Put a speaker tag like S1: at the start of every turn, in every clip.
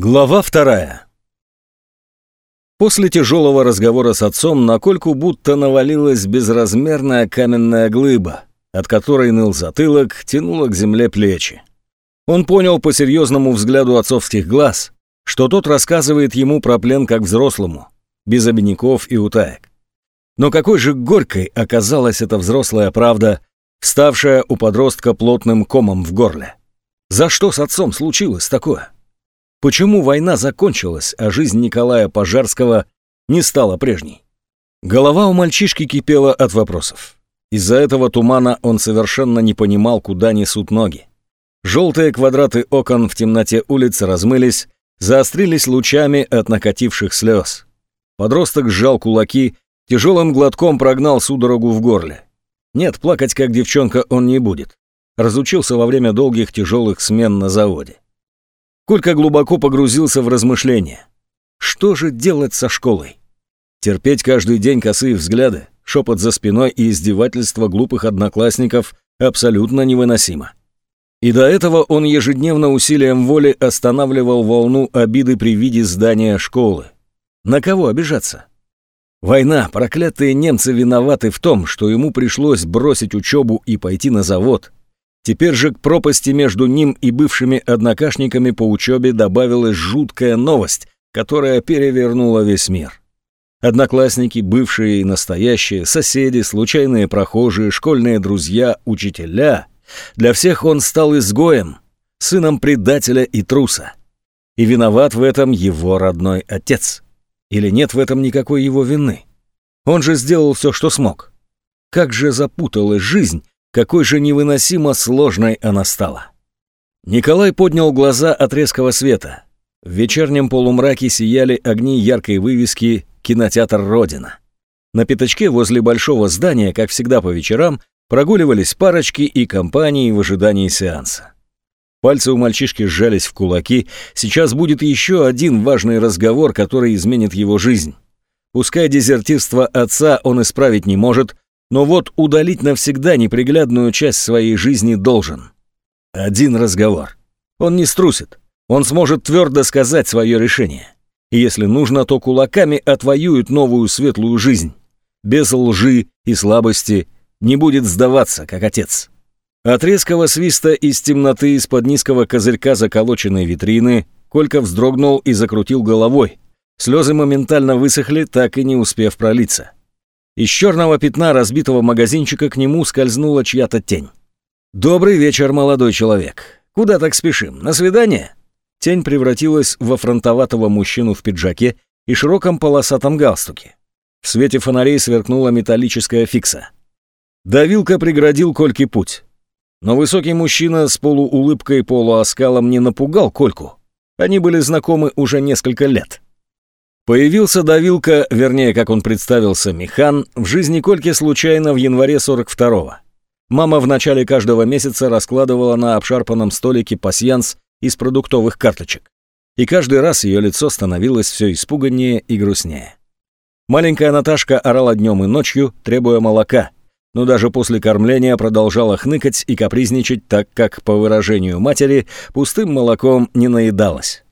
S1: Глава вторая. После тяжелого разговора с отцом на кольку будто навалилась безразмерная каменная глыба, от которой ныл затылок, тянуло к земле плечи. Он понял по серьезному взгляду отцовских глаз, что тот рассказывает ему про плен как взрослому, без обиняков и утаек. Но какой же горькой оказалась эта взрослая правда, вставшая у подростка плотным комом в горле. За что с отцом случилось такое? почему война закончилась, а жизнь Николая Пожарского не стала прежней. Голова у мальчишки кипела от вопросов. Из-за этого тумана он совершенно не понимал, куда несут ноги. Желтые квадраты окон в темноте улицы размылись, заострились лучами от накативших слез. Подросток сжал кулаки, тяжелым глотком прогнал судорогу в горле. Нет, плакать как девчонка он не будет. Разучился во время долгих тяжелых смен на заводе. Колька глубоко погрузился в размышления. Что же делать со школой? Терпеть каждый день косые взгляды, шепот за спиной и издевательство глупых одноклассников абсолютно невыносимо. И до этого он ежедневно усилием воли останавливал волну обиды при виде здания школы. На кого обижаться? Война, проклятые немцы виноваты в том, что ему пришлось бросить учебу и пойти на завод, Теперь же к пропасти между ним и бывшими однокашниками по учебе добавилась жуткая новость, которая перевернула весь мир. Одноклассники, бывшие и настоящие, соседи, случайные прохожие, школьные друзья, учителя. Для всех он стал изгоем, сыном предателя и труса. И виноват в этом его родной отец. Или нет в этом никакой его вины? Он же сделал все, что смог. Как же запуталась жизнь, какой же невыносимо сложной она стала. Николай поднял глаза от резкого света. В вечернем полумраке сияли огни яркой вывески «Кинотеатр Родина». На пятачке возле большого здания, как всегда по вечерам, прогуливались парочки и компании в ожидании сеанса. Пальцы у мальчишки сжались в кулаки. Сейчас будет еще один важный разговор, который изменит его жизнь. Пускай дезертирство отца он исправить не может, но вот удалить навсегда неприглядную часть своей жизни должен. Один разговор. Он не струсит. Он сможет твердо сказать свое решение. И если нужно, то кулаками отвоюет новую светлую жизнь. Без лжи и слабости не будет сдаваться, как отец. От резкого свиста из темноты из-под низкого козырька заколоченной витрины Колька вздрогнул и закрутил головой. Слезы моментально высохли, так и не успев пролиться. Из черного пятна разбитого магазинчика к нему скользнула чья-то тень. «Добрый вечер, молодой человек. Куда так спешим? На свидание?» Тень превратилась во фронтоватого мужчину в пиджаке и широком полосатом галстуке. В свете фонарей сверкнула металлическая фикса. Давилка преградил Кольке путь. Но высокий мужчина с полуулыбкой полуоскалом не напугал Кольку. Они были знакомы уже несколько лет. Появился давилка, вернее, как он представился, механ, в жизни Кольки случайно в январе 42-го. Мама в начале каждого месяца раскладывала на обшарпанном столике пасьянс из продуктовых карточек. И каждый раз ее лицо становилось все испуганнее и грустнее. Маленькая Наташка орала днем и ночью, требуя молока, но даже после кормления продолжала хныкать и капризничать, так как, по выражению матери, пустым молоком не наедалась.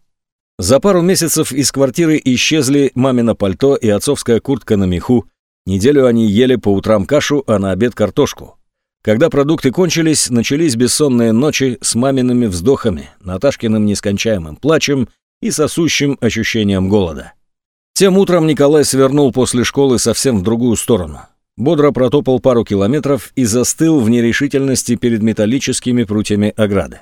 S1: За пару месяцев из квартиры исчезли мамино пальто и отцовская куртка на меху. Неделю они ели по утрам кашу, а на обед картошку. Когда продукты кончились, начались бессонные ночи с мамиными вздохами, Наташкиным нескончаемым плачем и сосущим ощущением голода. Тем утром Николай свернул после школы совсем в другую сторону. Бодро протопал пару километров и застыл в нерешительности перед металлическими прутьями ограды.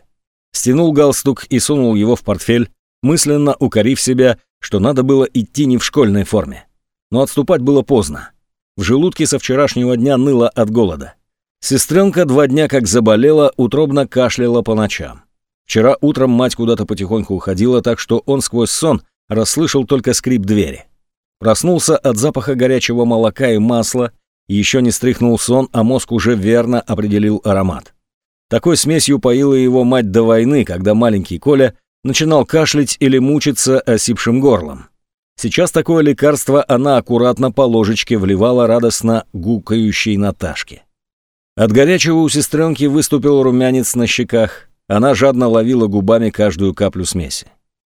S1: Стянул галстук и сунул его в портфель, мысленно укорив себя, что надо было идти не в школьной форме. Но отступать было поздно. В желудке со вчерашнего дня ныло от голода. Сестренка два дня как заболела, утробно кашляла по ночам. Вчера утром мать куда-то потихоньку уходила, так что он сквозь сон расслышал только скрип двери. Проснулся от запаха горячего молока и масла, еще не стряхнул сон, а мозг уже верно определил аромат. Такой смесью поила его мать до войны, когда маленький Коля начинал кашлять или мучиться осипшим горлом. Сейчас такое лекарство она аккуратно по ложечке вливала радостно гукающей Наташке. От горячего у сестренки выступил румянец на щеках. Она жадно ловила губами каждую каплю смеси.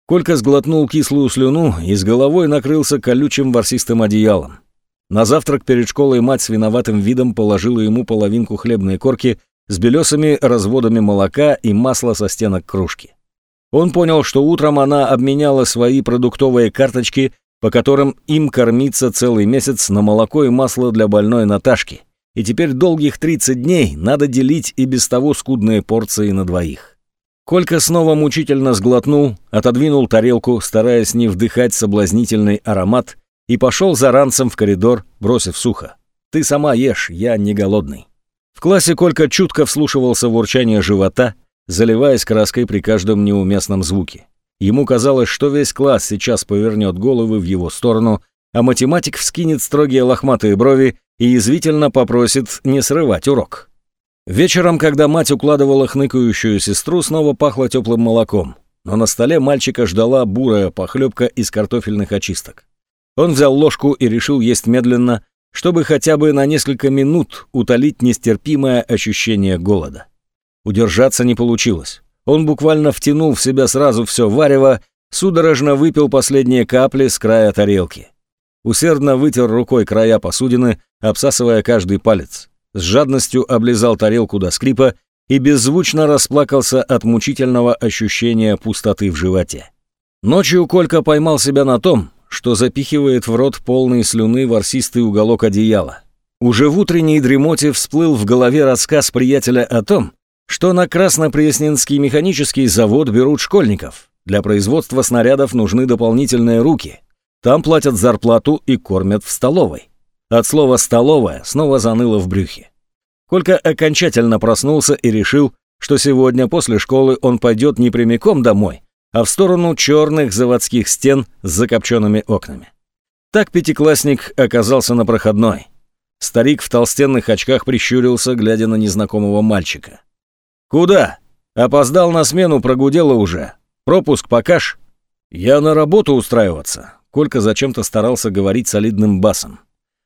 S1: Колька сглотнул кислую слюну и с головой накрылся колючим ворсистым одеялом. На завтрак перед школой мать с виноватым видом положила ему половинку хлебной корки с белесыми разводами молока и масла со стенок кружки. Он понял, что утром она обменяла свои продуктовые карточки, по которым им кормиться целый месяц на молоко и масло для больной Наташки. И теперь долгих 30 дней надо делить и без того скудные порции на двоих. Колька снова мучительно сглотнул, отодвинул тарелку, стараясь не вдыхать соблазнительный аромат, и пошел за ранцем в коридор, бросив сухо. «Ты сама ешь, я не голодный». В классе Колька чутко вслушивался в урчание живота – заливаясь краской при каждом неуместном звуке. Ему казалось, что весь класс сейчас повернет головы в его сторону, а математик вскинет строгие лохматые брови и извительно попросит не срывать урок. Вечером, когда мать укладывала хныкающую сестру, снова пахло теплым молоком, но на столе мальчика ждала бурая похлебка из картофельных очисток. Он взял ложку и решил есть медленно, чтобы хотя бы на несколько минут утолить нестерпимое ощущение голода. Удержаться не получилось. Он буквально втянул в себя сразу все варево, судорожно выпил последние капли с края тарелки. Усердно вытер рукой края посудины, обсасывая каждый палец. С жадностью облизал тарелку до скрипа и беззвучно расплакался от мучительного ощущения пустоты в животе. Ночью Колька поймал себя на том, что запихивает в рот полный слюны ворсистый уголок одеяла. Уже в утренней дремоте всплыл в голове рассказ приятеля о том, что на Краснопресненский механический завод берут школьников. Для производства снарядов нужны дополнительные руки. Там платят зарплату и кормят в столовой. От слова «столовая» снова заныло в брюхе. Колька окончательно проснулся и решил, что сегодня после школы он пойдет не прямиком домой, а в сторону черных заводских стен с закопченными окнами. Так пятиклассник оказался на проходной. Старик в толстенных очках прищурился, глядя на незнакомого мальчика. «Куда?» «Опоздал на смену, прогудела уже. Пропуск покаж?» «Я на работу устраиваться», — Колька зачем-то старался говорить солидным басом.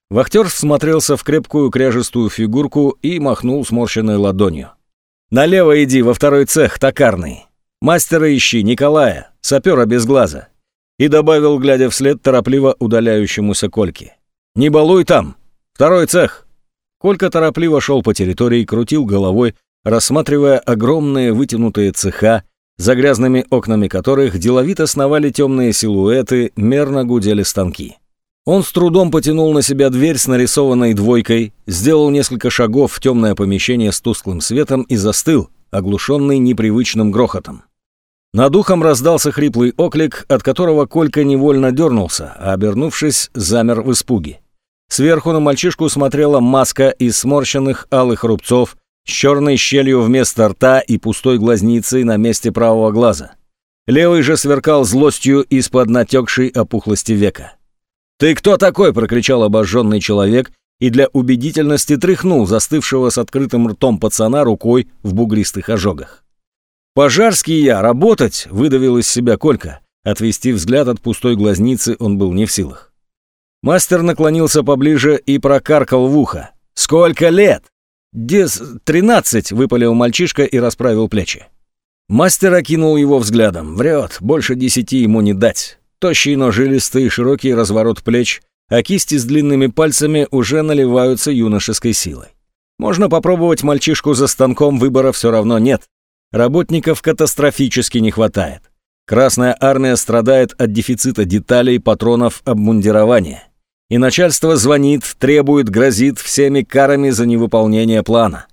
S1: Вахтер смотрелся в крепкую кряжестую фигурку и махнул сморщенной ладонью. «Налево иди, во второй цех, токарный. Мастера ищи, Николая, сапера без глаза». И добавил, глядя вслед торопливо удаляющемуся Кольке. «Не балуй там! Второй цех!» Колька торопливо шел по территории, крутил головой, рассматривая огромные вытянутые цеха, за грязными окнами которых деловито сновали темные силуэты, мерно гудели станки. Он с трудом потянул на себя дверь с нарисованной двойкой, сделал несколько шагов в темное помещение с тусклым светом и застыл, оглушенный непривычным грохотом. Над ухом раздался хриплый оклик, от которого Колька невольно дернулся, а обернувшись, замер в испуге. Сверху на мальчишку смотрела маска из сморщенных алых рубцов, с черной щелью вместо рта и пустой глазницей на месте правого глаза. Левый же сверкал злостью из-под натекшей опухлости века. «Ты кто такой?» – прокричал обожженный человек и для убедительности тряхнул застывшего с открытым ртом пацана рукой в бугристых ожогах. «Пожарский я, работать!» – выдавил из себя Колька. Отвести взгляд от пустой глазницы он был не в силах. Мастер наклонился поближе и прокаркал в ухо. «Сколько лет?» Дес тринадцать выпалил мальчишка и расправил плечи. Мастер окинул его взглядом. Врет, больше десяти ему не дать. Тощий, но жилистый, широкий разворот плеч, а кисти с длинными пальцами уже наливаются юношеской силой. Можно попробовать мальчишку за станком, выбора все равно нет. Работников катастрофически не хватает. Красная армия страдает от дефицита деталей, патронов, обмундирования и начальство звонит, требует, грозит всеми карами за невыполнение плана.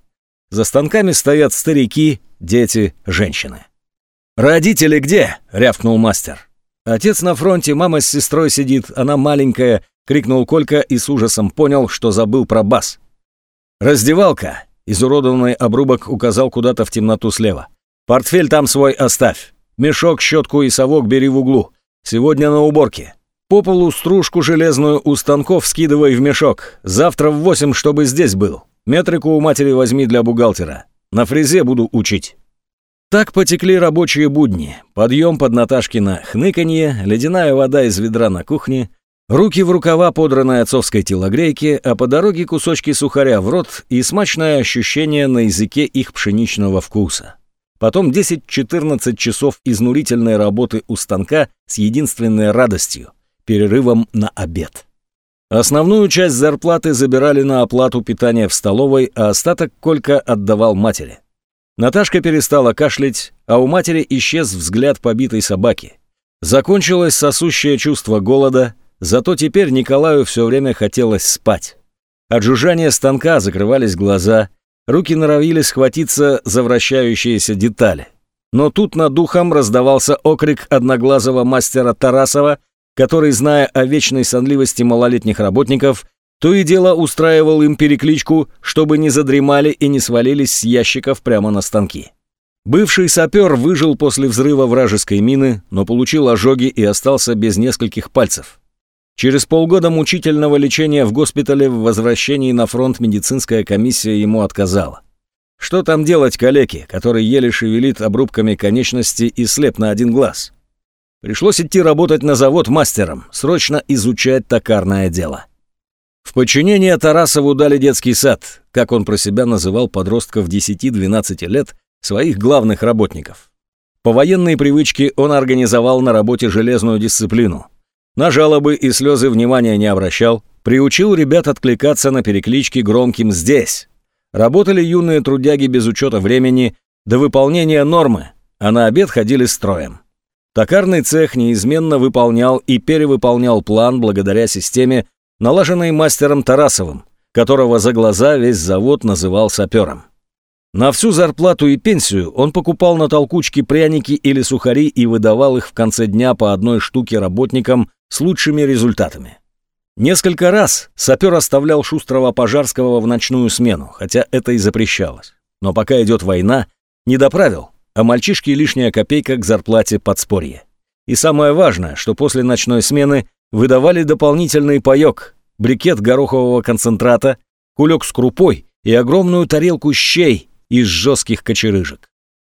S1: За станками стоят старики, дети, женщины. «Родители где?» — рявкнул мастер. Отец на фронте, мама с сестрой сидит, она маленькая, крикнул Колька и с ужасом понял, что забыл про бас. «Раздевалка!» — изуродованный обрубок указал куда-то в темноту слева. «Портфель там свой оставь. Мешок, щетку и совок бери в углу. Сегодня на уборке. По полу стружку железную у станков скидывай в мешок. Завтра в восемь, чтобы здесь был. Метрику у матери возьми для бухгалтера. На фрезе буду учить». Так потекли рабочие будни. Подъем под Наташкина хныканье, ледяная вода из ведра на кухне, руки в рукава подранной отцовской телогрейки, а по дороге кусочки сухаря в рот и смачное ощущение на языке их пшеничного вкуса. Потом 10-14 часов изнурительной работы у станка с единственной радостью перерывом на обед. Основную часть зарплаты забирали на оплату питания в столовой, а остаток Колька отдавал матери. Наташка перестала кашлять, а у матери исчез взгляд побитой собаки. Закончилось сосущее чувство голода, зато теперь Николаю все время хотелось спать. От жужжания станка закрывались глаза, руки норовили схватиться за вращающиеся детали. Но тут над духом раздавался окрик одноглазого мастера Тарасова, который, зная о вечной сонливости малолетних работников, то и дело устраивал им перекличку, чтобы не задремали и не свалились с ящиков прямо на станки. Бывший сапер выжил после взрыва вражеской мины, но получил ожоги и остался без нескольких пальцев. Через полгода мучительного лечения в госпитале в возвращении на фронт медицинская комиссия ему отказала. Что там делать калеке, который еле шевелит обрубками конечности и слеп на один глаз? Пришлось идти работать на завод мастером, срочно изучать токарное дело. В подчинение Тарасову дали детский сад, как он про себя называл подростков 10-12 лет, своих главных работников. По военной привычке он организовал на работе железную дисциплину. На жалобы и слезы внимания не обращал, приучил ребят откликаться на переклички громким «здесь». Работали юные трудяги без учета времени до выполнения нормы, а на обед ходили строем. Токарный цех неизменно выполнял и перевыполнял план благодаря системе, налаженной мастером Тарасовым, которого за глаза весь завод называл сапером. На всю зарплату и пенсию он покупал на толкучке пряники или сухари и выдавал их в конце дня по одной штуке работникам с лучшими результатами. Несколько раз сапер оставлял шустрого Пожарского в ночную смену, хотя это и запрещалось. Но пока идет война, не доправил, а мальчишки лишняя копейка к зарплате подспорье. И самое важное, что после ночной смены выдавали дополнительный паёк, брикет горохового концентрата, кулек с крупой и огромную тарелку щей из жестких кочерыжек.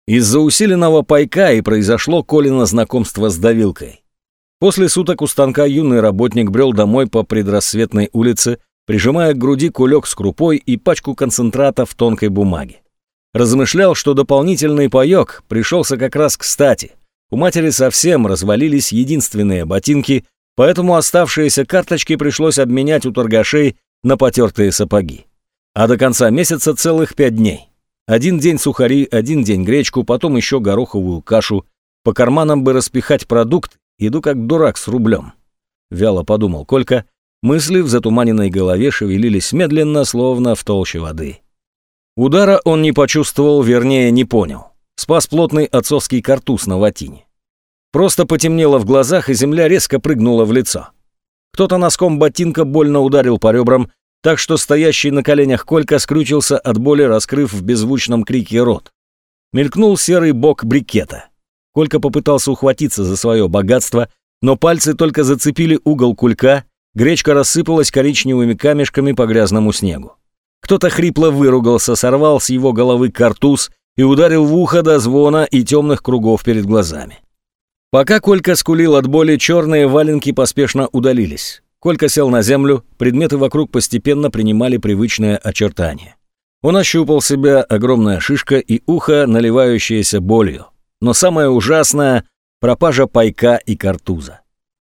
S1: Из-за усиленного пайка и произошло Колина знакомство с давилкой. После суток у станка юный работник брел домой по предрассветной улице, прижимая к груди кулек с крупой и пачку концентрата в тонкой бумаге. Размышлял, что дополнительный паёк пришелся как раз кстати. У матери совсем развалились единственные ботинки, поэтому оставшиеся карточки пришлось обменять у торгашей на потертые сапоги. А до конца месяца целых пять дней. Один день сухари, один день гречку, потом еще гороховую кашу. По карманам бы распихать продукт, иду как дурак с рублем. Вяло подумал Колька, мысли в затуманенной голове шевелились медленно, словно в толще воды. Удара он не почувствовал, вернее, не понял. Спас плотный отцовский картуз на латине. Просто потемнело в глазах, и земля резко прыгнула в лицо. Кто-то носком ботинка больно ударил по ребрам, так что стоящий на коленях Колька скрючился от боли, раскрыв в беззвучном крике рот. Мелькнул серый бок брикета. Колька попытался ухватиться за свое богатство, но пальцы только зацепили угол кулька, гречка рассыпалась коричневыми камешками по грязному снегу. Кто-то хрипло выругался, сорвал с его головы картуз и ударил в ухо до звона и темных кругов перед глазами. Пока Колька скулил от боли, черные валенки поспешно удалились. Колька сел на землю, предметы вокруг постепенно принимали привычное очертание. Он ощупал себя, огромная шишка и ухо, наливающееся болью. Но самое ужасное — пропажа пайка и картуза.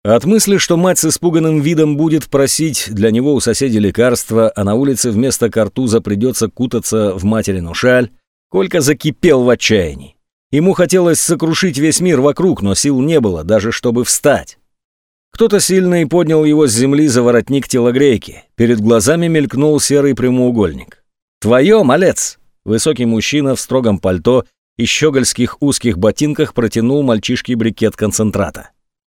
S1: От мысли, что мать с испуганным видом будет просить для него у соседей лекарства, а на улице вместо картуза придется кутаться в материну шаль, Колька закипел в отчаянии. Ему хотелось сокрушить весь мир вокруг, но сил не было, даже чтобы встать. Кто-то сильный поднял его с земли за воротник телогрейки. Перед глазами мелькнул серый прямоугольник. «Твое, малец!» Высокий мужчина в строгом пальто и щегольских узких ботинках протянул мальчишке брикет концентрата.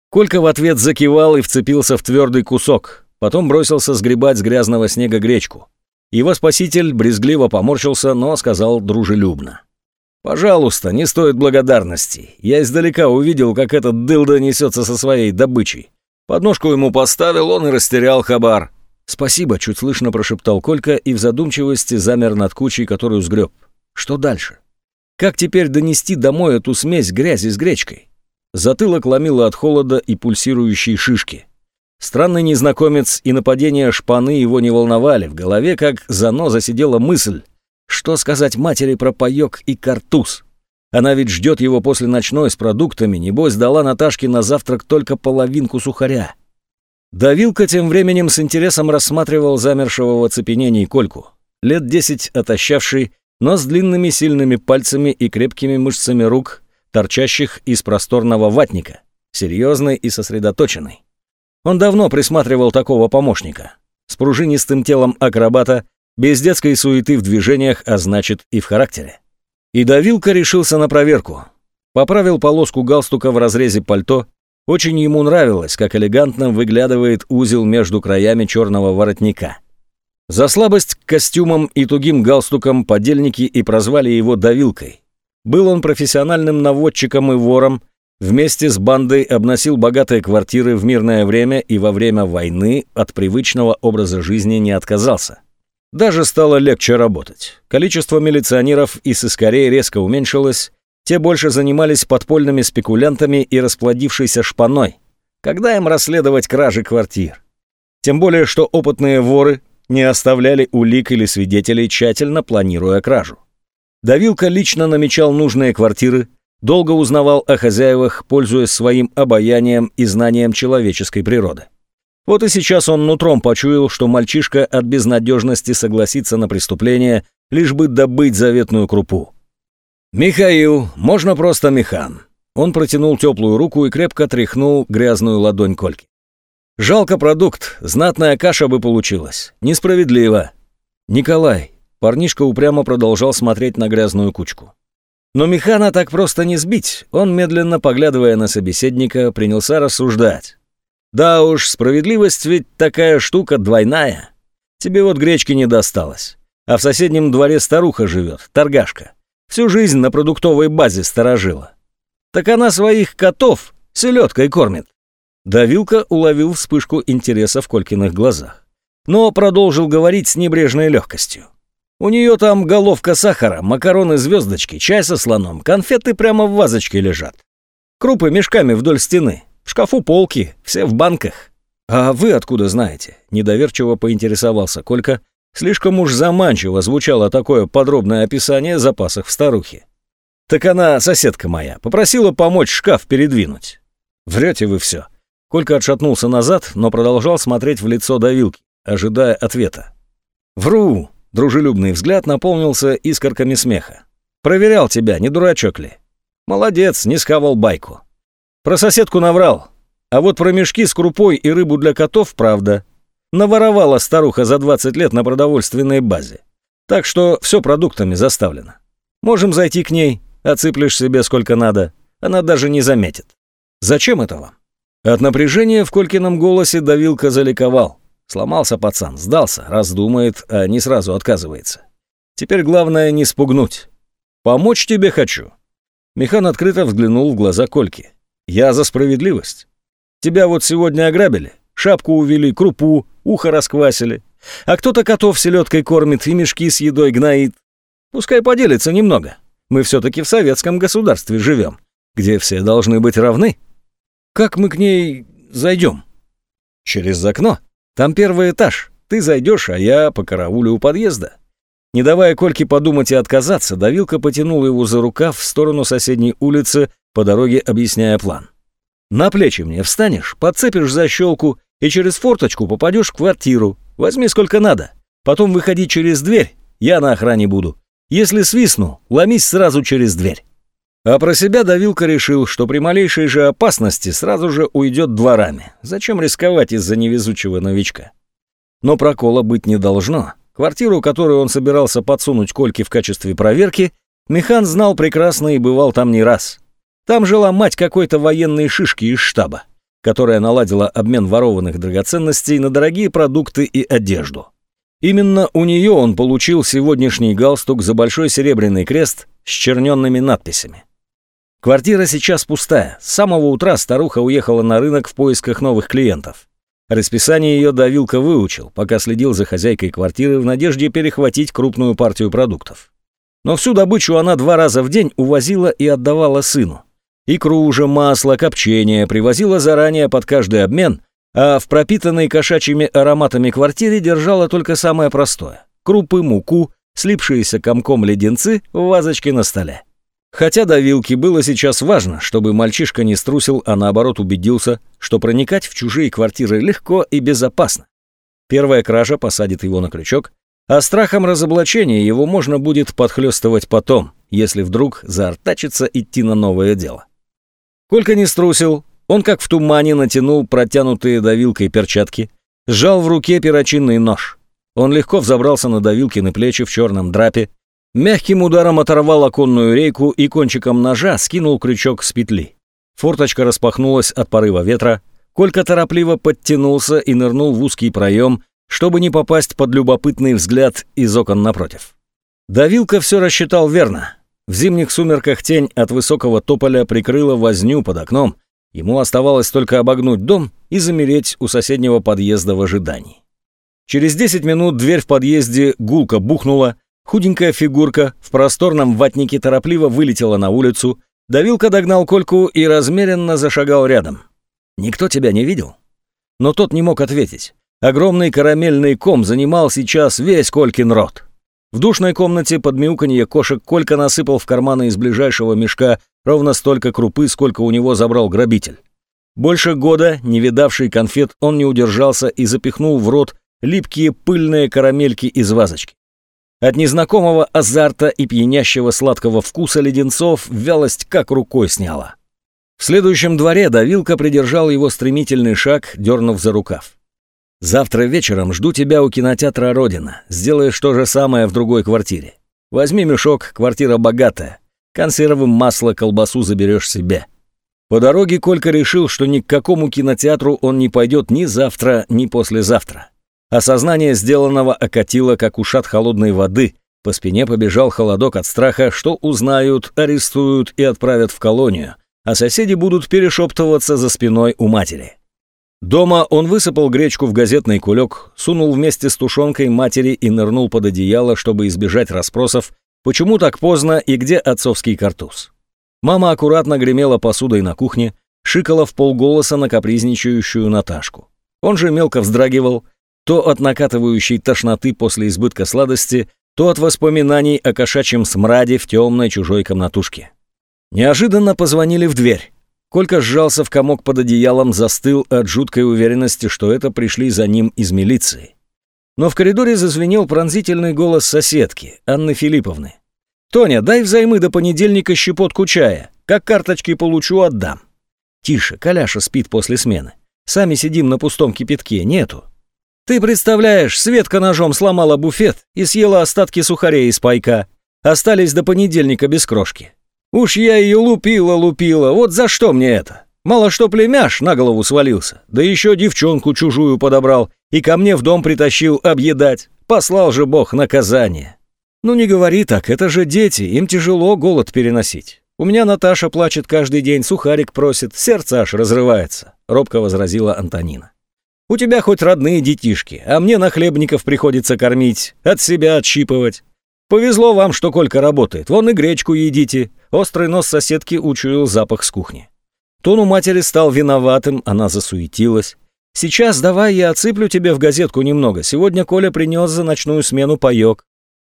S1: Колька в ответ закивал и вцепился в твердый кусок, потом бросился сгребать с грязного снега гречку. Его спаситель брезгливо поморщился, но сказал дружелюбно. «Пожалуйста, не стоит благодарности. Я издалека увидел, как этот дылда несется со своей добычей. Подножку ему поставил, он и растерял хабар». «Спасибо», — чуть слышно прошептал Колька и в задумчивости замер над кучей, которую сгреб. «Что дальше? Как теперь донести домой эту смесь грязи с гречкой?» Затылок ломило от холода и пульсирующей шишки. Странный незнакомец и нападение шпаны его не волновали, в голове как зано засидела мысль, что сказать матери про паёк и картуз. Она ведь ждет его после ночной с продуктами, небось дала Наташке на завтрак только половинку сухаря. Давилка тем временем с интересом рассматривал замершего в оцепенении Кольку, лет десять отощавший, но с длинными сильными пальцами и крепкими мышцами рук, торчащих из просторного ватника, серьезный и сосредоточенный. Он давно присматривал такого помощника, с пружинистым телом акробата, без детской суеты в движениях, а значит и в характере. И Давилка решился на проверку. Поправил полоску галстука в разрезе пальто, очень ему нравилось, как элегантно выглядывает узел между краями черного воротника. За слабость к костюмам и тугим галстукам подельники и прозвали его «давилкой», был он профессиональным наводчиком и вором, вместе с бандой обносил богатые квартиры в мирное время и во время войны от привычного образа жизни не отказался. Даже стало легче работать. Количество милиционеров и сыскарей резко уменьшилось, те больше занимались подпольными спекулянтами и расплодившейся шпаной. Когда им расследовать кражи квартир? Тем более, что опытные воры не оставляли улик или свидетелей, тщательно планируя кражу. Давилка лично намечал нужные квартиры, долго узнавал о хозяевах, пользуясь своим обаянием и знанием человеческой природы. Вот и сейчас он нутром почуял, что мальчишка от безнадежности согласится на преступление, лишь бы добыть заветную крупу. «Михаил, можно просто механ. Он протянул теплую руку и крепко тряхнул грязную ладонь Кольки. «Жалко продукт, знатная каша бы получилась. Несправедливо». «Николай, Парнишка упрямо продолжал смотреть на грязную кучку. Но механа так просто не сбить. Он, медленно поглядывая на собеседника, принялся рассуждать. «Да уж, справедливость ведь такая штука двойная. Тебе вот гречки не досталось. А в соседнем дворе старуха живет, торгашка. Всю жизнь на продуктовой базе сторожила. Так она своих котов селедкой кормит». Давилка уловил вспышку интереса в Колькиных глазах, но продолжил говорить с небрежной легкостью. У нее там головка сахара, макароны звездочки, чай со слоном, конфеты прямо в вазочке лежат. Крупы мешками вдоль стены, в шкафу полки, все в банках. А вы откуда знаете? Недоверчиво поинтересовался Колька. Слишком уж заманчиво звучало такое подробное описание запасов в старухе. Так она, соседка моя, попросила помочь шкаф передвинуть. Врете вы все. Колька отшатнулся назад, но продолжал смотреть в лицо давилки, ожидая ответа. «Вру!» Дружелюбный взгляд наполнился искорками смеха. «Проверял тебя, не дурачок ли?» «Молодец, не схавал байку». «Про соседку наврал. А вот про мешки с крупой и рыбу для котов, правда. Наворовала старуха за 20 лет на продовольственной базе. Так что все продуктами заставлено. Можем зайти к ней, отсыплешь себе сколько надо. Она даже не заметит. Зачем это вам?» От напряжения в Колькином голосе давилка заликовал. Сломался пацан, сдался, раз а не сразу отказывается. Теперь главное не спугнуть. Помочь тебе хочу. Михан открыто взглянул в глаза Кольки. Я за справедливость. Тебя вот сегодня ограбили, шапку увели, крупу, ухо расквасили. А кто-то котов селедкой кормит и мешки с едой гноит. Пускай поделится немного. Мы все-таки в советском государстве живем, где все должны быть равны. Как мы к ней зайдем? Через окно. Там первый этаж. Ты зайдешь, а я по караулю у подъезда». Не давая Кольке подумать и отказаться, Давилка потянул его за рукав в сторону соседней улицы, по дороге объясняя план. «На плечи мне встанешь, подцепишь защелку и через форточку попадешь в квартиру. Возьми сколько надо. Потом выходи через дверь, я на охране буду. Если свистну, ломись сразу через дверь». А про себя Давилка решил, что при малейшей же опасности сразу же уйдет дворами. Зачем рисковать из-за невезучего новичка? Но прокола быть не должно. Квартиру, которую он собирался подсунуть Кольке в качестве проверки, Механ знал прекрасно и бывал там не раз. Там жила мать какой-то военной шишки из штаба, которая наладила обмен ворованных драгоценностей на дорогие продукты и одежду. Именно у нее он получил сегодняшний галстук за большой серебряный крест с черненными надписями. Квартира сейчас пустая. С самого утра старуха уехала на рынок в поисках новых клиентов. Расписание ее давилка выучил, пока следил за хозяйкой квартиры в надежде перехватить крупную партию продуктов. Но всю добычу она два раза в день увозила и отдавала сыну. Икру уже, масло, копчение привозила заранее под каждый обмен, а в пропитанной кошачьими ароматами квартире держала только самое простое – крупы, муку, слипшиеся комком леденцы в вазочке на столе. Хотя до вилки было сейчас важно, чтобы мальчишка не струсил, а наоборот убедился, что проникать в чужие квартиры легко и безопасно. Первая кража посадит его на крючок, а страхом разоблачения его можно будет подхлёстывать потом, если вдруг заортачится идти на новое дело. Колька не струсил, он как в тумане натянул протянутые давилкой перчатки, сжал в руке перочинный нож. Он легко взобрался на давилки на плечи в черном драпе, Мягким ударом оторвал оконную рейку и кончиком ножа скинул крючок с петли. Форточка распахнулась от порыва ветра, Колька торопливо подтянулся и нырнул в узкий проем, чтобы не попасть под любопытный взгляд из окон напротив. Давилка все рассчитал верно. В зимних сумерках тень от высокого тополя прикрыла возню под окном, Ему оставалось только обогнуть дом и замереть у соседнего подъезда в ожидании. Через 10 минут дверь в подъезде гулко бухнула, Худенькая фигурка в просторном ватнике торопливо вылетела на улицу, давилка догнал Кольку и размеренно зашагал рядом. «Никто тебя не видел?» Но тот не мог ответить. Огромный карамельный ком занимал сейчас весь Колькин рот. В душной комнате под мяуканье кошек Колька насыпал в карманы из ближайшего мешка ровно столько крупы, сколько у него забрал грабитель. Больше года, не видавший конфет, он не удержался и запихнул в рот липкие пыльные карамельки из вазочки. От незнакомого азарта и пьянящего сладкого вкуса леденцов вялость как рукой сняла. В следующем дворе давилка придержал его стремительный шаг, дернув за рукав. «Завтра вечером жду тебя у кинотеатра «Родина». Сделаешь то же самое в другой квартире. Возьми мешок, квартира богатая. Консервы, масло, колбасу заберешь себе». По дороге Колька решил, что ни к какому кинотеатру он не пойдет ни завтра, ни послезавтра. Осознание сделанного окатило, как ушат холодной воды. По спине побежал холодок от страха, что узнают, арестуют и отправят в колонию, а соседи будут перешептываться за спиной у матери. Дома он высыпал гречку в газетный кулек, сунул вместе с тушенкой матери и нырнул под одеяло, чтобы избежать расспросов, почему так поздно и где отцовский картуз. Мама аккуратно гремела посудой на кухне, шикала в полголоса на капризничающую Наташку. Он же мелко вздрагивал, то от накатывающей тошноты после избытка сладости, то от воспоминаний о кошачьем смраде в темной чужой комнатушке. Неожиданно позвонили в дверь. Колька сжался в комок под одеялом, застыл от жуткой уверенности, что это пришли за ним из милиции. Но в коридоре зазвенел пронзительный голос соседки, Анны Филипповны. «Тоня, дай взаймы до понедельника щепотку чая. Как карточки получу, отдам». «Тише, Коляша спит после смены. Сами сидим на пустом кипятке, нету. Ты представляешь, Светка ножом сломала буфет и съела остатки сухарей из пайка. Остались до понедельника без крошки. Уж я ее лупила-лупила, вот за что мне это? Мало что племяш на голову свалился, да еще девчонку чужую подобрал и ко мне в дом притащил объедать. Послал же бог наказание. Ну не говори так, это же дети, им тяжело голод переносить. У меня Наташа плачет каждый день, сухарик просит, сердце аж разрывается», — робко возразила Антонина. У тебя хоть родные детишки, а мне на хлебников приходится кормить, от себя отщипывать. Повезло вам, что Колька работает. Вон и гречку едите. Острый нос соседки учуял запах с кухни. Тон у матери стал виноватым, она засуетилась. «Сейчас давай я отсыплю тебе в газетку немного. Сегодня Коля принес за ночную смену паёк».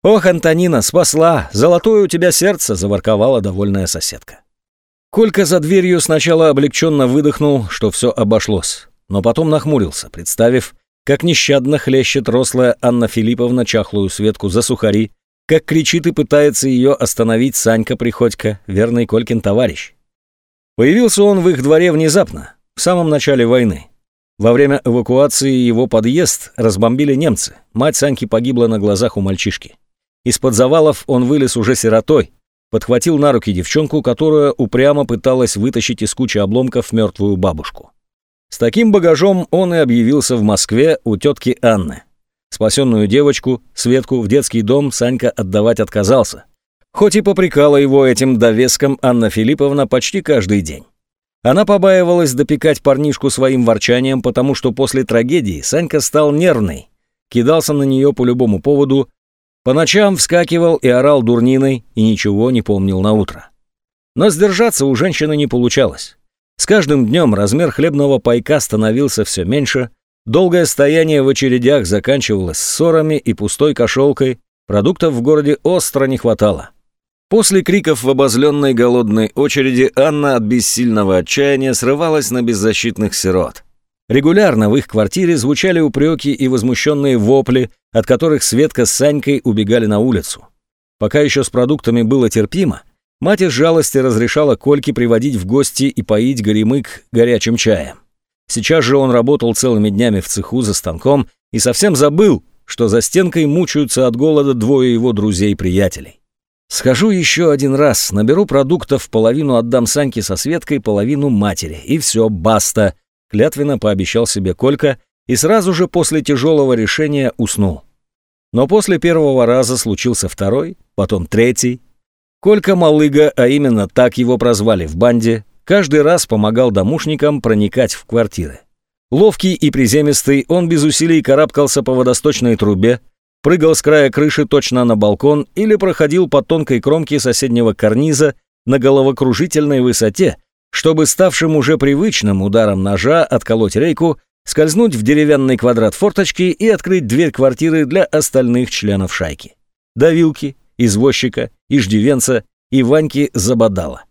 S1: «Ох, Антонина, спасла! Золотое у тебя сердце!» – заворковала довольная соседка. Колька за дверью сначала облегченно выдохнул, что все обошлось но потом нахмурился, представив, как нещадно хлещет рослая Анна Филипповна чахлую Светку за сухари, как кричит и пытается ее остановить Санька Приходько, верный Колькин товарищ. Появился он в их дворе внезапно, в самом начале войны. Во время эвакуации его подъезд разбомбили немцы. Мать Саньки погибла на глазах у мальчишки. Из-под завалов он вылез уже сиротой, подхватил на руки девчонку, которая упрямо пыталась вытащить из кучи обломков мертвую бабушку. С таким багажом он и объявился в Москве у тетки Анны. Спасенную девочку, Светку, в детский дом Санька отдавать отказался. Хоть и попрекала его этим довеском Анна Филипповна почти каждый день. Она побаивалась допекать парнишку своим ворчанием, потому что после трагедии Санька стал нервный, кидался на нее по любому поводу, по ночам вскакивал и орал дурниной и ничего не помнил на утро. Но сдержаться у женщины не получалось. С каждым днем размер хлебного пайка становился все меньше, долгое стояние в очередях заканчивалось ссорами и пустой кошелкой, продуктов в городе остро не хватало. После криков в обозленной голодной очереди Анна от бессильного отчаяния срывалась на беззащитных сирот. Регулярно в их квартире звучали упреки и возмущенные вопли, от которых Светка с Санькой убегали на улицу. Пока еще с продуктами было терпимо, Мать из жалости разрешала Кольке приводить в гости и поить горемык горячим чаем. Сейчас же он работал целыми днями в цеху за станком и совсем забыл, что за стенкой мучаются от голода двое его друзей-приятелей. «Схожу еще один раз, наберу продуктов, половину отдам Саньке со Светкой, половину матери, и все, баста», — клятвенно пообещал себе Колька и сразу же после тяжелого решения уснул. Но после первого раза случился второй, потом третий, Колька Малыга, а именно так его прозвали в банде, каждый раз помогал домушникам проникать в квартиры. Ловкий и приземистый, он без усилий карабкался по водосточной трубе, прыгал с края крыши точно на балкон или проходил по тонкой кромке соседнего карниза на головокружительной высоте, чтобы ставшим уже привычным ударом ножа отколоть рейку, скользнуть в деревянный квадрат форточки и открыть дверь квартиры для остальных членов шайки. Давилки, извозчика, иждивенца и Ваньки забодало.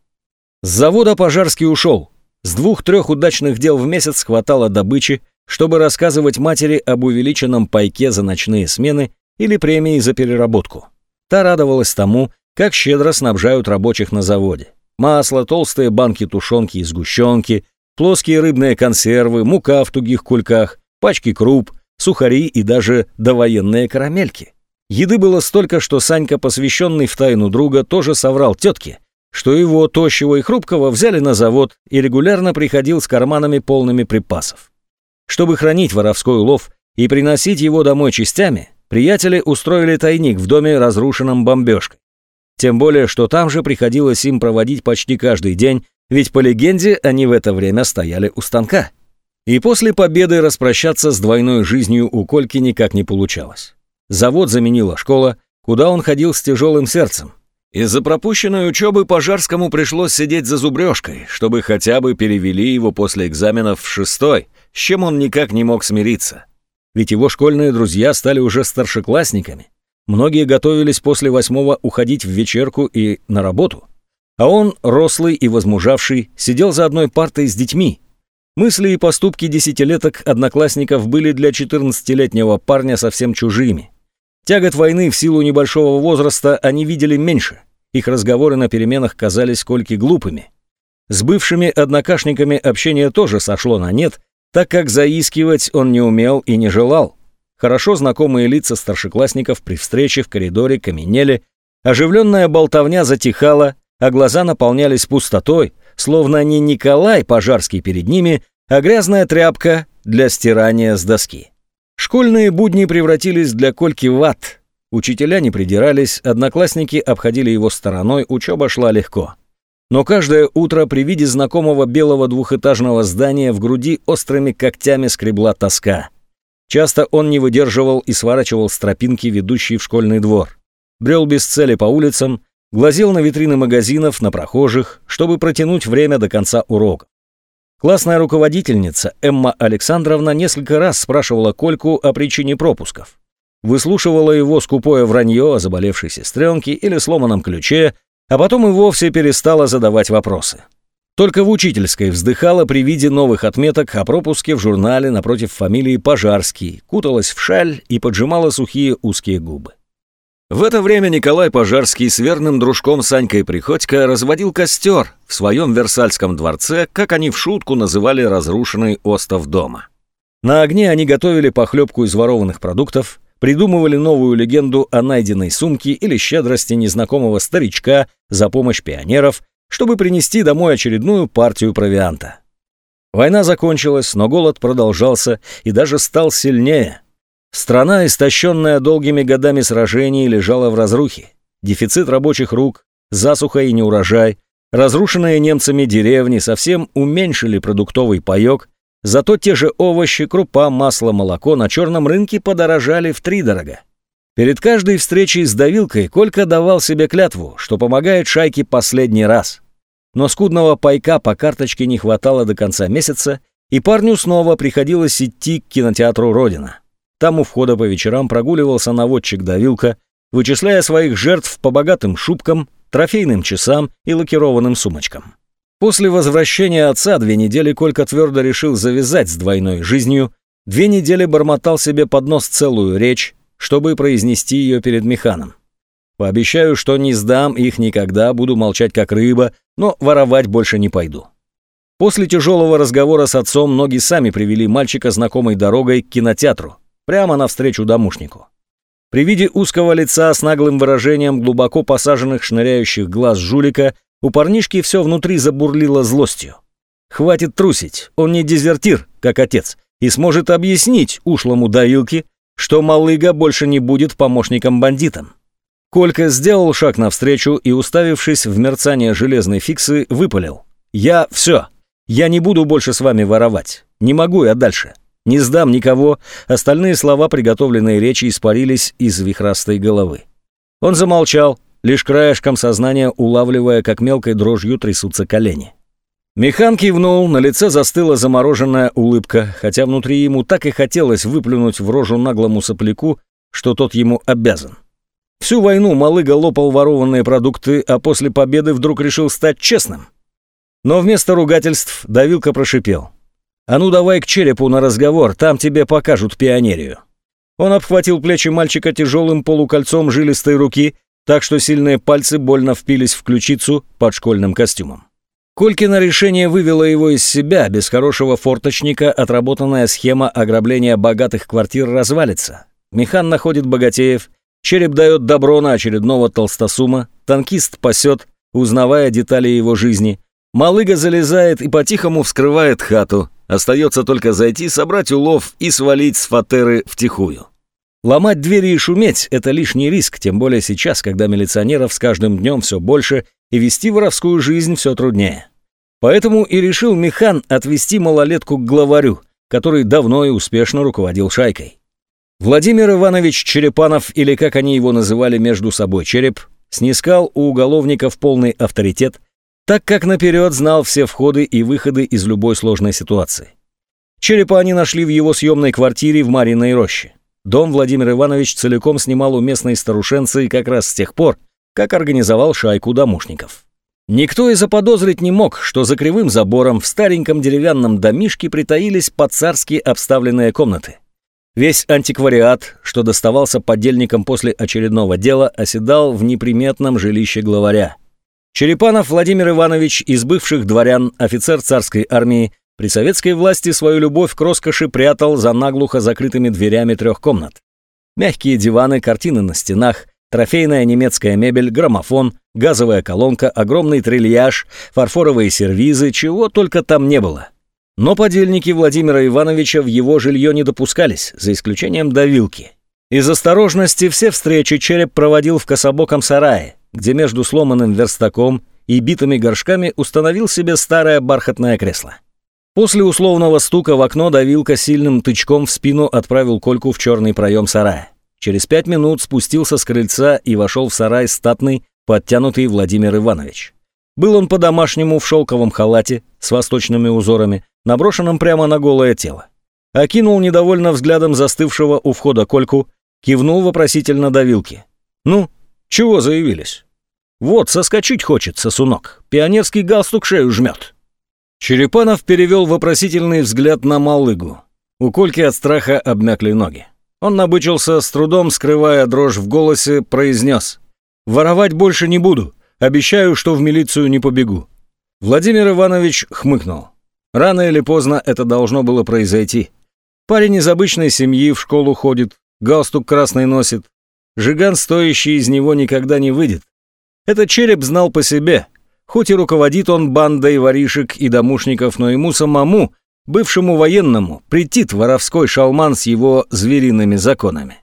S1: С завода Пожарский ушел. С двух-трех удачных дел в месяц хватало добычи, чтобы рассказывать матери об увеличенном пайке за ночные смены или премии за переработку. Та радовалась тому, как щедро снабжают рабочих на заводе. Масло, толстые банки тушенки и сгущенки, плоские рыбные консервы, мука в тугих кульках, пачки круп, сухари и даже довоенные карамельки – Еды было столько, что Санька, посвященный в тайну друга, тоже соврал тетке, что его тощего и хрупкого взяли на завод и регулярно приходил с карманами полными припасов. Чтобы хранить воровской улов и приносить его домой частями, приятели устроили тайник в доме, разрушенном бомбежкой. Тем более, что там же приходилось им проводить почти каждый день, ведь по легенде они в это время стояли у станка. И после победы распрощаться с двойной жизнью у Кольки никак не получалось. Завод заменила школа, куда он ходил с тяжелым сердцем. Из-за пропущенной учебы Пожарскому пришлось сидеть за зубрежкой, чтобы хотя бы перевели его после экзаменов в шестой, с чем он никак не мог смириться. Ведь его школьные друзья стали уже старшеклассниками. Многие готовились после восьмого уходить в вечерку и на работу. А он, рослый и возмужавший, сидел за одной партой с детьми. Мысли и поступки десятилеток одноклассников были для четырнадцатилетнего парня совсем чужими. Тягот войны в силу небольшого возраста они видели меньше. Их разговоры на переменах казались кольки глупыми. С бывшими однокашниками общение тоже сошло на нет, так как заискивать он не умел и не желал. Хорошо знакомые лица старшеклассников при встрече в коридоре каменели, оживленная болтовня затихала, а глаза наполнялись пустотой, словно не Николай Пожарский перед ними, а грязная тряпка для стирания с доски. Школьные будни превратились для Кольки в ад. Учителя не придирались, одноклассники обходили его стороной, учеба шла легко. Но каждое утро при виде знакомого белого двухэтажного здания в груди острыми когтями скребла тоска. Часто он не выдерживал и сворачивал с тропинки, ведущей в школьный двор. Брел без цели по улицам, глазел на витрины магазинов, на прохожих, чтобы протянуть время до конца урока. Классная руководительница Эмма Александровна несколько раз спрашивала Кольку о причине пропусков. Выслушивала его скупое вранье о заболевшей сестренке или сломанном ключе, а потом и вовсе перестала задавать вопросы. Только в учительской вздыхала при виде новых отметок о пропуске в журнале напротив фамилии Пожарский, куталась в шаль и поджимала сухие узкие губы. В это время Николай Пожарский с верным дружком Санькой Приходько разводил костер в своем Версальском дворце, как они в шутку называли разрушенный остов дома. На огне они готовили похлебку из ворованных продуктов, придумывали новую легенду о найденной сумке или щедрости незнакомого старичка за помощь пионеров, чтобы принести домой очередную партию провианта. Война закончилась, но голод продолжался и даже стал сильнее – Страна, истощенная долгими годами сражений, лежала в разрухе. Дефицит рабочих рук, засуха и неурожай, разрушенные немцами деревни совсем уменьшили продуктовый паёк, зато те же овощи, крупа, масло, молоко на черном рынке подорожали в три дорога. Перед каждой встречей с давилкой Колька давал себе клятву, что помогает шайке последний раз. Но скудного пайка по карточке не хватало до конца месяца, и парню снова приходилось идти к кинотеатру «Родина». Там у входа по вечерам прогуливался наводчик давилка, вычисляя своих жертв по богатым шубкам, трофейным часам и лакированным сумочкам. После возвращения отца две недели Колька твердо решил завязать с двойной жизнью, две недели бормотал себе под нос целую речь, чтобы произнести ее перед механом. Пообещаю, что не сдам их никогда, буду молчать как рыба, но воровать больше не пойду. После тяжелого разговора с отцом ноги сами привели мальчика знакомой дорогой к кинотеатру, прямо навстречу домушнику. При виде узкого лица с наглым выражением глубоко посаженных шныряющих глаз жулика у парнишки все внутри забурлило злостью. Хватит трусить, он не дезертир, как отец, и сможет объяснить ушлому доилке, что малыга больше не будет помощником-бандитом. Колька сделал шаг навстречу и, уставившись в мерцание железной фиксы, выпалил. «Я все. Я не буду больше с вами воровать. Не могу я дальше. «Не сдам никого!» Остальные слова, приготовленные речи, испарились из вихрастой головы. Он замолчал, лишь краешком сознания улавливая, как мелкой дрожью трясутся колени. Механ кивнул, на лице застыла замороженная улыбка, хотя внутри ему так и хотелось выплюнуть в рожу наглому сопляку, что тот ему обязан. Всю войну Малыга лопал ворованные продукты, а после победы вдруг решил стать честным. Но вместо ругательств давилка прошипел. «А ну давай к черепу на разговор, там тебе покажут пионерию». Он обхватил плечи мальчика тяжелым полукольцом жилистой руки, так что сильные пальцы больно впились в ключицу под школьным костюмом. Колькино решение вывело его из себя, без хорошего форточника отработанная схема ограбления богатых квартир развалится. Механ находит богатеев, череп дает добро на очередного толстосума, танкист пасет, узнавая детали его жизни, малыга залезает и по-тихому вскрывает хату, Остается только зайти, собрать улов и свалить с фатеры втихую. Ломать двери и шуметь – это лишний риск, тем более сейчас, когда милиционеров с каждым днем все больше и вести воровскую жизнь все труднее. Поэтому и решил Михан отвести малолетку к главарю, который давно и успешно руководил шайкой. Владимир Иванович Черепанов, или как они его называли между собой Череп, снискал у уголовников полный авторитет – так как наперед знал все входы и выходы из любой сложной ситуации. Черепа они нашли в его съемной квартире в Мариной роще. Дом Владимир Иванович целиком снимал у местной старушенцы как раз с тех пор, как организовал шайку домушников. Никто и заподозрить не мог, что за кривым забором в стареньком деревянном домишке притаились по-царски обставленные комнаты. Весь антиквариат, что доставался подельникам после очередного дела, оседал в неприметном жилище главаря – Черепанов Владимир Иванович из бывших дворян, офицер царской армии, при советской власти свою любовь к роскоши прятал за наглухо закрытыми дверями трех комнат. Мягкие диваны, картины на стенах, трофейная немецкая мебель, граммофон, газовая колонка, огромный трильяж, фарфоровые сервизы, чего только там не было. Но подельники Владимира Ивановича в его жилье не допускались, за исключением давилки. Из осторожности все встречи череп проводил в кособоком сарае, где между сломанным верстаком и битыми горшками установил себе старое бархатное кресло. После условного стука в окно давилка сильным тычком в спину отправил Кольку в черный проем сарая. Через пять минут спустился с крыльца и вошел в сарай статный, подтянутый Владимир Иванович. Был он по-домашнему в шелковом халате с восточными узорами, наброшенном прямо на голое тело. Окинул недовольно взглядом застывшего у входа Кольку, кивнул вопросительно давилки. «Ну, чего заявились? Вот, соскочить хочется, сунок. Пионерский галстук шею жмет. Черепанов перевел вопросительный взгляд на малыгу. У Кольки от страха обмякли ноги. Он набычился, с трудом скрывая дрожь в голосе, произнес. «Воровать больше не буду. Обещаю, что в милицию не побегу». Владимир Иванович хмыкнул. Рано или поздно это должно было произойти. Парень из обычной семьи в школу ходит, галстук красный носит, Жиган, стоящий из него, никогда не выйдет. Этот череп знал по себе. Хоть и руководит он бандой воришек и домушников, но ему самому, бывшему военному, претит воровской шалман с его звериными законами.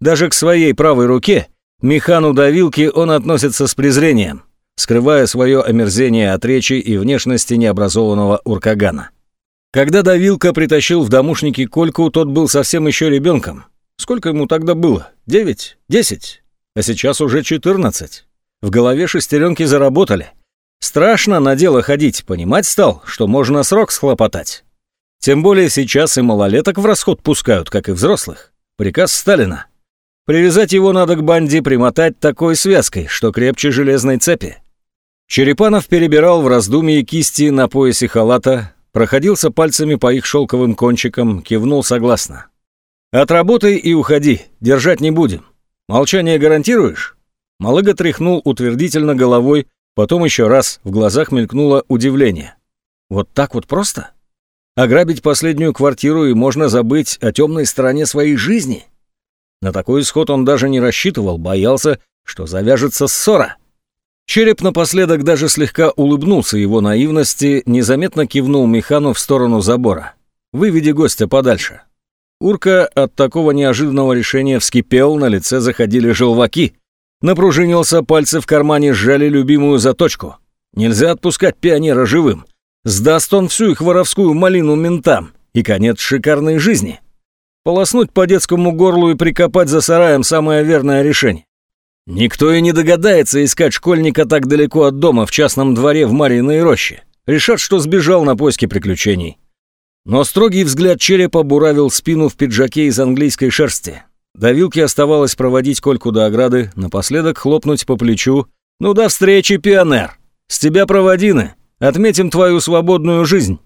S1: Даже к своей правой руке, механу давилки, он относится с презрением, скрывая свое омерзение от речи и внешности необразованного уркагана. Когда давилка притащил в домушники Кольку, тот был совсем еще ребенком – Сколько ему тогда было? Девять? Десять? А сейчас уже четырнадцать. В голове шестеренки заработали. Страшно на дело ходить, понимать стал, что можно срок схлопотать. Тем более сейчас и малолеток в расход пускают, как и взрослых. Приказ Сталина. Привязать его надо к банде, примотать такой связкой, что крепче железной цепи. Черепанов перебирал в раздумье кисти на поясе халата, проходился пальцами по их шелковым кончикам, кивнул согласно. «Отработай и уходи, держать не будем. Молчание гарантируешь?» Малыга тряхнул утвердительно головой, потом еще раз в глазах мелькнуло удивление. «Вот так вот просто? Ограбить последнюю квартиру и можно забыть о темной стороне своей жизни?» На такой исход он даже не рассчитывал, боялся, что завяжется ссора. Череп напоследок даже слегка улыбнулся его наивности, незаметно кивнул механу в сторону забора. «Выведи гостя подальше, Урка от такого неожиданного решения вскипел, на лице заходили желваки. Напружинился, пальцы в кармане сжали любимую заточку. Нельзя отпускать пионера живым. Сдаст он всю их воровскую малину ментам. И конец шикарной жизни. Полоснуть по детскому горлу и прикопать за сараем – самое верное решение. Никто и не догадается искать школьника так далеко от дома, в частном дворе в Мариной роще. Решат, что сбежал на поиски приключений. Но строгий взгляд черепа буравил спину в пиджаке из английской шерсти. До вилки оставалось проводить кольку до ограды, напоследок хлопнуть по плечу. «Ну, до встречи, пионер! С тебя проводины! Отметим твою свободную жизнь!»